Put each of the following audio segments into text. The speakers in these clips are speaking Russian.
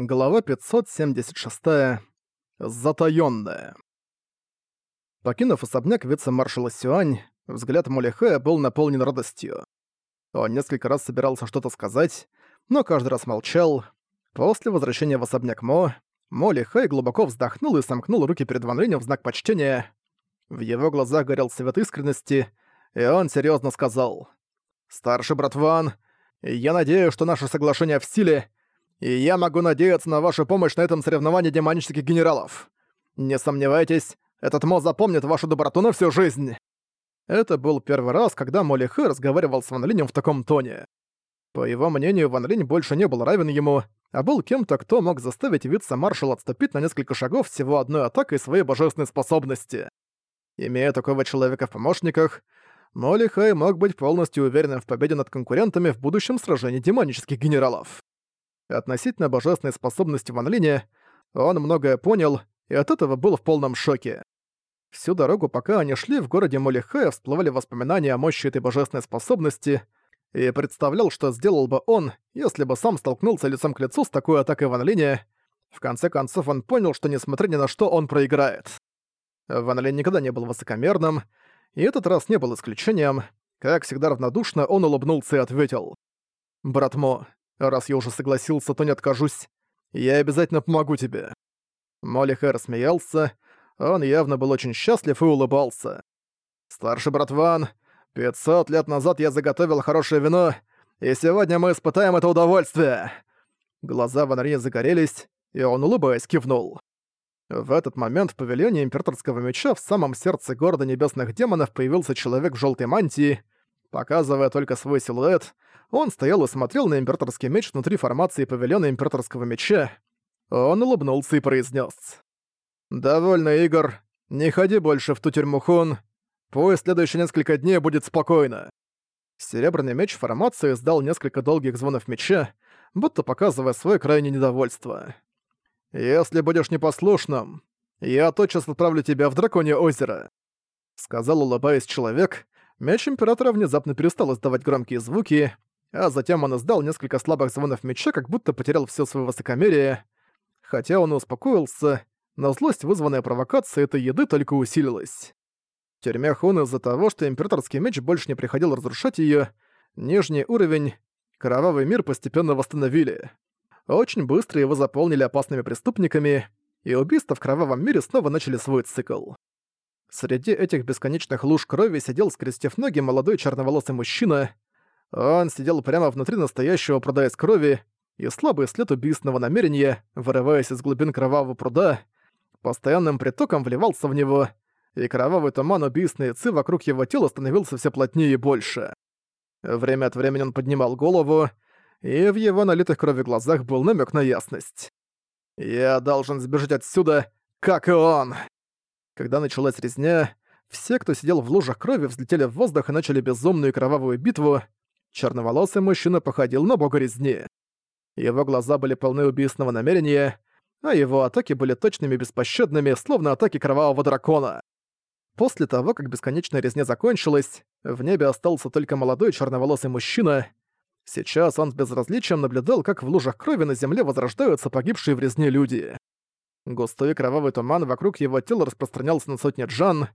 Глава 576. Затаённая. Покинув особняк вице-маршала Сюань, взгляд Молихая был наполнен радостью. Он несколько раз собирался что-то сказать, но каждый раз молчал. После возвращения в особняк Мо, Молихай глубоко вздохнул и сомкнул руки перед Ван Линем в знак почтения. В его глазах горел свет искренности, и он серьезно сказал. «Старший брат Ван, я надеюсь, что наше соглашение в силе, и я могу надеяться на вашу помощь на этом соревновании демонических генералов. Не сомневайтесь, этот Мо запомнит вашу доброту на всю жизнь». Это был первый раз, когда Молли Хэ разговаривал с Ван Линем в таком тоне. По его мнению, Ван Линь больше не был равен ему, а был кем-то, кто мог заставить вице-маршала отступить на несколько шагов всего одной атакой своей божественной способности. Имея такого человека в помощниках, Молли Хай мог быть полностью уверенным в победе над конкурентами в будущем сражении демонических генералов. Относительно божественной способности Ван Линя, он многое понял и от этого был в полном шоке. Всю дорогу, пока они шли, в городе Молихая всплывали воспоминания о мощи этой божественной способности, и представлял, что сделал бы он, если бы сам столкнулся лицом к лицу с такой атакой Ван Линя. В конце концов, он понял, что несмотря ни на что, он проиграет. Ван Линь никогда не был высокомерным, и этот раз не был исключением. Как всегда равнодушно, он улыбнулся и ответил. «Брат Мо, Раз я уже согласился, то не откажусь. Я обязательно помогу тебе». Молли Хэр смеялся. Он явно был очень счастлив и улыбался. «Старший брат Ван, 500 лет назад я заготовил хорошее вино, и сегодня мы испытаем это удовольствие!» Глаза Ван Ри загорелись, и он, улыбаясь, кивнул. В этот момент в павильоне Императорского меча в самом сердце города небесных демонов появился человек в желтой мантии. Показывая только свой силуэт, он стоял и смотрел на императорский меч внутри формации павильона императорского меча. Он улыбнулся и произнес: «Довольно, Игорь. Не ходи больше в ту тюрьму Хун. Пусть следующие несколько дней будет спокойно». Серебряный меч формации издал несколько долгих звонов меча, будто показывая свое крайнее недовольство. «Если будешь непослушным, я тотчас отправлю тебя в Драконье озеро», — сказал, улыбаясь человек. Меч Императора внезапно перестал издавать громкие звуки, а затем он издал несколько слабых звонов меча, как будто потерял все свое высокомерие. Хотя он и успокоился, но злость, вызванная провокацией этой еды, только усилилась. В тюрьме Хун из-за того, что императорский меч больше не приходил разрушать ее, нижний уровень, кровавый мир постепенно восстановили. Очень быстро его заполнили опасными преступниками, и убийства в кровавом мире снова начали свой цикл. Среди этих бесконечных луж крови сидел, скрестив ноги, молодой черноволосый мужчина — он сидел прямо внутри настоящего пруда из крови, и слабый след убийственного намерения, вырываясь из глубин кровавого пруда, постоянным притоком вливался в него, и кровавый туман убийственной ци вокруг его тела становился все плотнее и больше. Время от времени он поднимал голову, и в его налитых крови глазах был намек на ясность. «Я должен сбежать отсюда, как и он!» Когда началась резня, все, кто сидел в лужах крови, взлетели в воздух и начали безумную кровавую битву, Черноволосый мужчина походил на бога резни. Его глаза были полны убийственного намерения, а его атаки были точными и беспощадными, словно атаки кровавого дракона. После того, как бесконечная резня закончилась, в небе остался только молодой черноволосый мужчина. Сейчас он с безразличием наблюдал, как в лужах крови на земле возрождаются погибшие в резне люди. Густой кровавый туман вокруг его тела распространялся на сотни джан.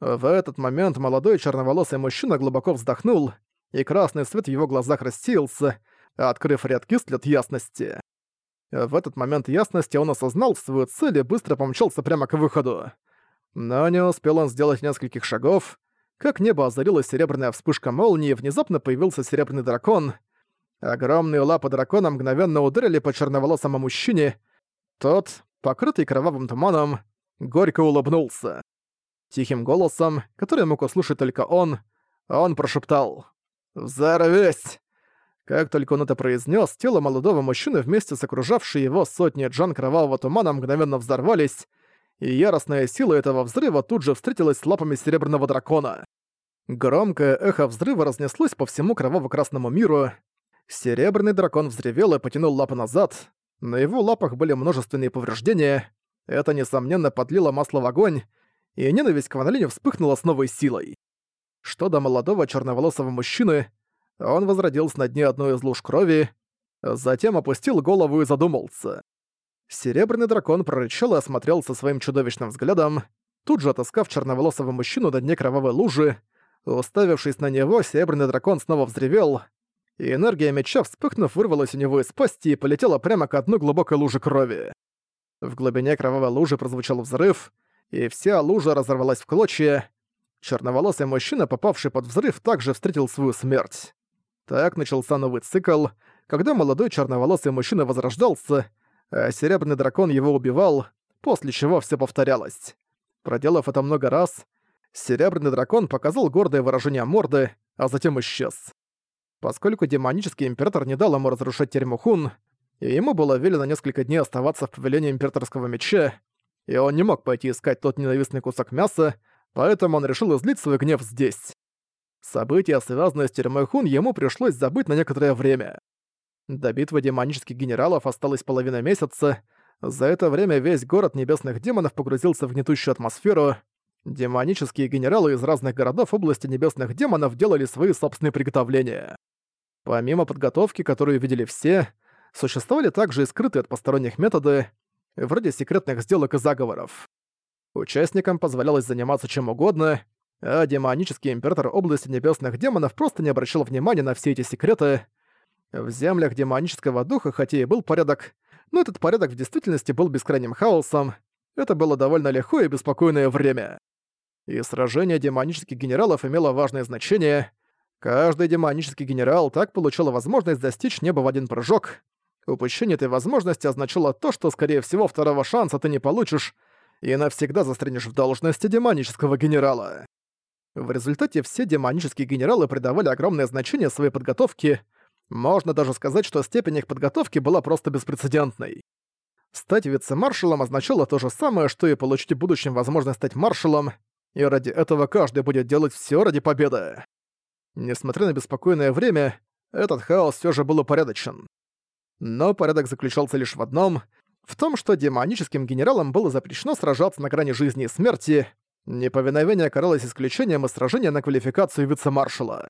В этот момент молодой черноволосый мужчина глубоко вздохнул и красный свет в его глазах рассеялся, открыв редкий след ясности. В этот момент ясности он осознал свою цель и быстро помчался прямо к выходу. Но не успел он сделать нескольких шагов, как небо озарилась серебряная вспышка молнии, внезапно появился серебряный дракон. Огромные лапы дракона мгновенно ударили по черноволосому мужчине. Тот, покрытый кровавым туманом, горько улыбнулся. Тихим голосом, который мог услышать только он, он прошептал «Взорвись!» Как только он это произнес, тело молодого мужчины вместе с окружавшей его сотни джан кровавого тумана мгновенно взорвались, и яростная сила этого взрыва тут же встретилась с лапами серебряного дракона. Громкое эхо взрыва разнеслось по всему кроваво-красному миру. Серебряный дракон взревел и потянул лапы назад. На его лапах были множественные повреждения. Это, несомненно, подлило масло в огонь, и ненависть к Ван вспыхнула с новой силой. Что до молодого черноволосого мужчины, он возродился на дне одной из луж крови, затем опустил голову и задумался. Серебряный дракон прорычал и осмотрелся своим чудовищным взглядом, тут же отыскав черноволосого мужчину на дне кровавой лужи. Уставившись на него, серебряный дракон снова взревел, и энергия меча, вспыхнув, вырвалась у него из пасти и полетела прямо к одной глубокой луже крови. В глубине кровавой лужи прозвучал взрыв, и вся лужа разорвалась в клочья. Черноволосый мужчина, попавший под взрыв, также встретил свою смерть. Так начался новый цикл, когда молодой черноволосый мужчина возрождался, а серебряный дракон его убивал, после чего все повторялось. Проделав это много раз, серебряный дракон показал гордое выражение морды, а затем исчез. Поскольку демонический император не дал ему разрушать тюрьму Хун, и ему было велено несколько дней оставаться в павильоне императорского меча, и он не мог пойти искать тот ненавистный кусок мяса, поэтому он решил излить свой гнев здесь. События, связанные с тюрьмой Хун, ему пришлось забыть на некоторое время. До битвы демонических генералов осталось половина месяца. За это время весь город небесных демонов погрузился в гнетущую атмосферу. Демонические генералы из разных городов области небесных демонов делали свои собственные приготовления. Помимо подготовки, которую видели все, существовали также и скрытые от посторонних методы, вроде секретных сделок и заговоров. Участникам позволялось заниматься чем угодно, а демонический император области небесных демонов просто не обращал внимания на все эти секреты, в землях демонического духа хотя и был порядок, но этот порядок в действительности был бескрайним хаосом. Это было довольно легко и беспокойное время. И сражение демонических генералов имело важное значение. Каждый демонический генерал так получил возможность достичь неба в один прыжок. Упущение этой возможности означало то, что, скорее всего, второго шанса ты не получишь и навсегда застрянешь в должности демонического генерала. В результате все демонические генералы придавали огромное значение своей подготовке, можно даже сказать, что степень их подготовки была просто беспрецедентной. Стать вице-маршалом означало то же самое, что и получить в будущем возможность стать маршалом, и ради этого каждый будет делать все ради победы. Несмотря на беспокойное время, этот хаос все же был упорядочен. Но порядок заключался лишь в одном — в том, что демоническим генералам было запрещено сражаться на грани жизни и смерти, неповиновение каралось исключением из сражения на квалификацию вице-маршала.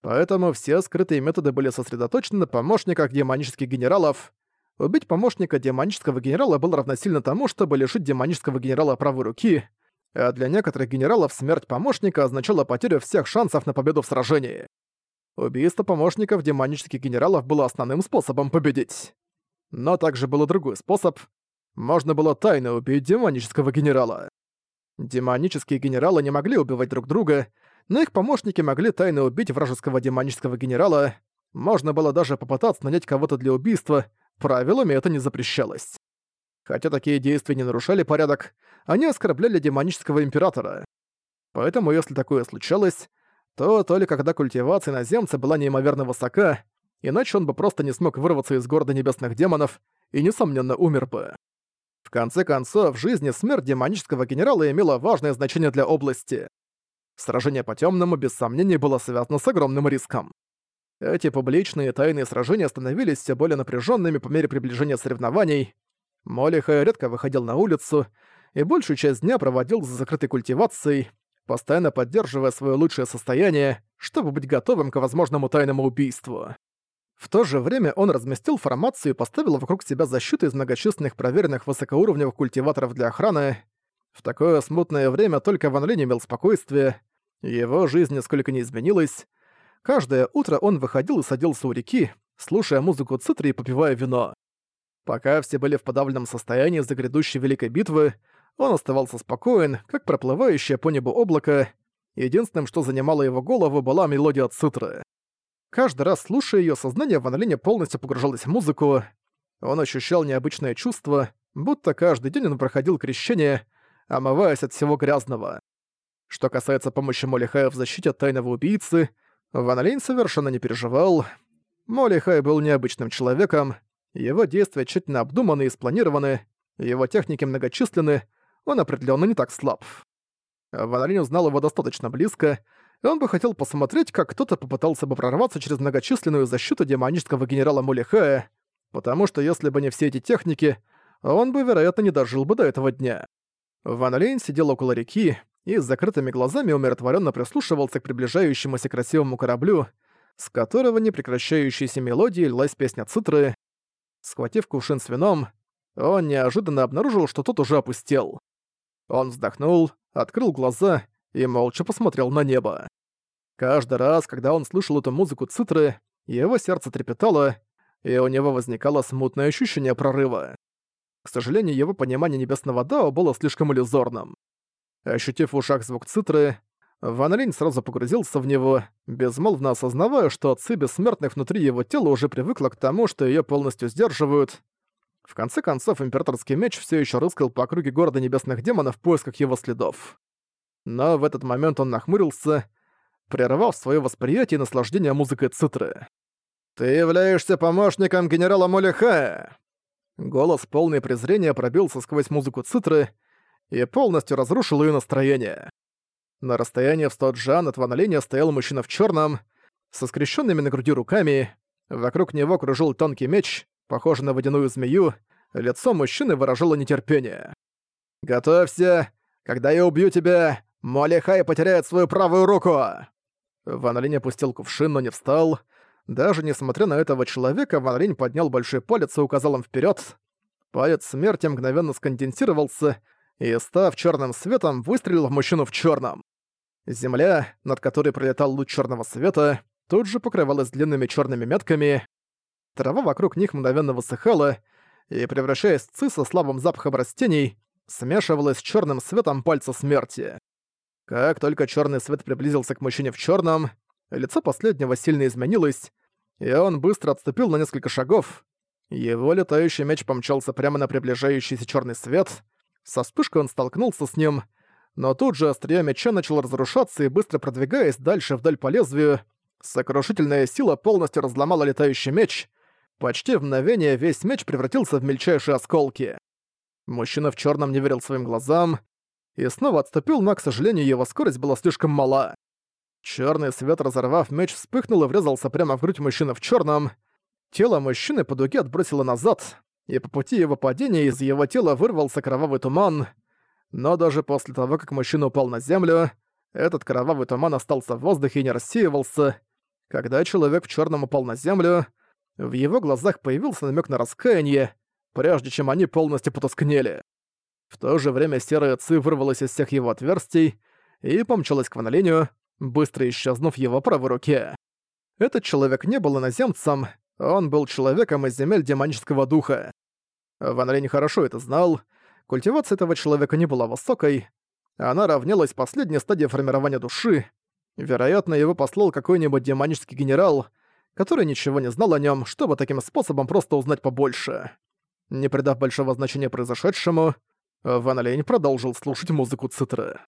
Поэтому все скрытые методы были сосредоточены на помощниках демонических генералов. Убить помощника демонического генерала было равносильно тому, чтобы лишить демонического генерала правой руки, а для некоторых генералов смерть помощника означала потерю всех шансов на победу в сражении. Убийство помощников демонических генералов было основным способом победить. Но также был и другой способ. Можно было тайно убить демонического генерала. Демонические генералы не могли убивать друг друга, но их помощники могли тайно убить вражеского демонического генерала, можно было даже попытаться нанять кого-то для убийства, правилами это не запрещалось. Хотя такие действия не нарушали порядок, они оскорбляли демонического императора. Поэтому если такое случалось, то только когда культивация наземца была неимоверно высока, иначе он бы просто не смог вырваться из города небесных демонов и, несомненно, умер бы. В конце концов, в жизни смерть демонического генерала имела важное значение для области. Сражение по темному без сомнений было связано с огромным риском. Эти публичные тайные сражения становились все более напряженными по мере приближения соревнований. Молиха редко выходил на улицу и большую часть дня проводил за закрытой культивацией, постоянно поддерживая свое лучшее состояние, чтобы быть готовым к возможному тайному убийству. В то же время он разместил формацию и поставил вокруг себя защиту из многочисленных проверенных высокоуровневых культиваторов для охраны, в такое смутное время только Ван Линь имел спокойствие, его жизнь нисколько не изменилась. Каждое утро он выходил и садился у реки, слушая музыку цитри и попивая вино. Пока все были в подавленном состоянии за грядущей великой битвы, он оставался спокоен, как проплывающее по небу облако. Единственным, что занимало его голову, была мелодия цитры. Каждый раз, слушая ее, сознание Ван Линя полностью погружалось в музыку. Он ощущал необычное чувство, будто каждый день он проходил крещение, омываясь от всего грязного. Что касается помощи Молли Хая в защите от тайного убийцы, Ван совершенно не переживал. Молли Хай был необычным человеком, его действия тщательно обдуманы и спланированы, его техники многочисленны, он определенно не так слаб. Ван Линь узнал его достаточно близко, и он бы хотел посмотреть, как кто-то попытался бы прорваться через многочисленную защиту демонического генерала Мулихая, потому что если бы не все эти техники, он бы, вероятно, не дожил бы до этого дня. Ван Лейн сидел около реки и с закрытыми глазами умиротворенно прислушивался к приближающемуся красивому кораблю, с которого непрекращающейся мелодией лилась песня цитры. Схватив кувшин с вином, он неожиданно обнаружил, что тот уже опустел. Он вздохнул, открыл глаза и молча посмотрел на небо. Каждый раз, когда он слышал эту музыку цитры, его сердце трепетало, и у него возникало смутное ощущение прорыва. К сожалению, его понимание небесного Дао было слишком иллюзорным. Ощутив в ушах звук цитры, Ван Линь сразу погрузился в него, безмолвно осознавая, что отцы бессмертных внутри его тела уже привыкла к тому, что ее полностью сдерживают. В конце концов, императорский меч все еще рыскал по округе города небесных демонов в поисках его следов. Но в этот момент он нахмурился, прервав свое восприятие и наслаждение музыкой цитры. «Ты являешься помощником генерала Молихая!» Голос полный презрения пробился сквозь музыку цитры и полностью разрушил ее настроение. На расстоянии в 100 джан от Ван Линя стоял мужчина в черном, со скрещенными на груди руками, вокруг него кружил тонкий меч, похожий на водяную змею, лицо мужчины выражало нетерпение. «Готовься! Когда я убью тебя, Молихай потеряет свою правую руку!» Ван Линь опустил кувшин, но не встал. Даже несмотря на этого человека, Ван Линь поднял большой палец и указал им вперед. Палец смерти мгновенно сконденсировался и, став черным светом, выстрелил в мужчину в черном. Земля, над которой пролетал луч черного света, тут же покрывалась длинными черными метками. Трава вокруг них мгновенно высыхала и, превращаясь в ци со слабым запахом растений, смешивалась с черным светом пальца смерти. Как только черный свет приблизился к мужчине в черном, лицо последнего сильно изменилось, и он быстро отступил на несколько шагов. Его летающий меч помчался прямо на приближающийся черный свет. Со вспышкой он столкнулся с ним, но тут же острие меча начало разрушаться и быстро продвигаясь дальше вдаль по лезвию, сокрушительная сила полностью разломала летающий меч. Почти в мгновение весь меч превратился в мельчайшие осколки. Мужчина в черном не верил своим глазам и снова отступил, но, к сожалению, его скорость была слишком мала. Черный свет, разорвав меч, вспыхнул и врезался прямо в грудь мужчины в черном. Тело мужчины по дуге отбросило назад, и по пути его падения из его тела вырвался кровавый туман — но даже после того, как мужчина упал на землю, этот кровавый туман остался в воздухе и не рассеивался. Когда человек в черном упал на землю, в его глазах появился намек на раскаяние, прежде чем они полностью потускнели. В то же время серая ци вырвалась из всех его отверстий и помчалась к Ванолиню, быстро исчезнув его правой руке. Этот человек не был иноземцем, он был человеком из земель демонического духа. Ван хорошо это знал, Культивация этого человека не была высокой, она равнялась последней стадии формирования души. Вероятно, его послал какой-нибудь демонический генерал, который ничего не знал о нем, чтобы таким способом просто узнать побольше. Не придав большого значения произошедшему, Ван Лень продолжил слушать музыку цитры.